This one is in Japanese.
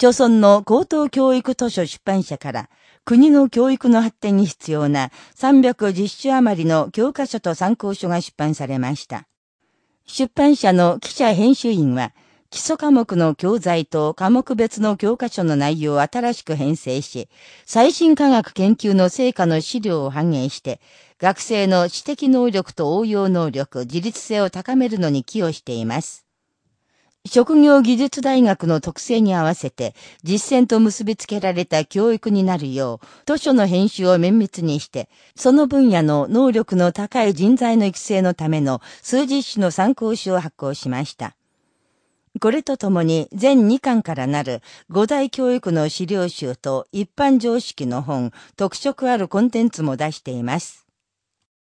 朝村の高等教育図書出版社から、国の教育の発展に必要な310種余りの教科書と参考書が出版されました。出版社の記者編集員は、基礎科目の教材と科目別の教科書の内容を新しく編成し、最新科学研究の成果の資料を反映して、学生の知的能力と応用能力、自立性を高めるのに寄与しています。職業技術大学の特性に合わせて実践と結びつけられた教育になるよう図書の編集を綿密にして、その分野の能力の高い人材の育成のための数十種の参考書を発行しました。これとともに全2巻からなる五大教育の資料集と一般常識の本、特色あるコンテンツも出しています。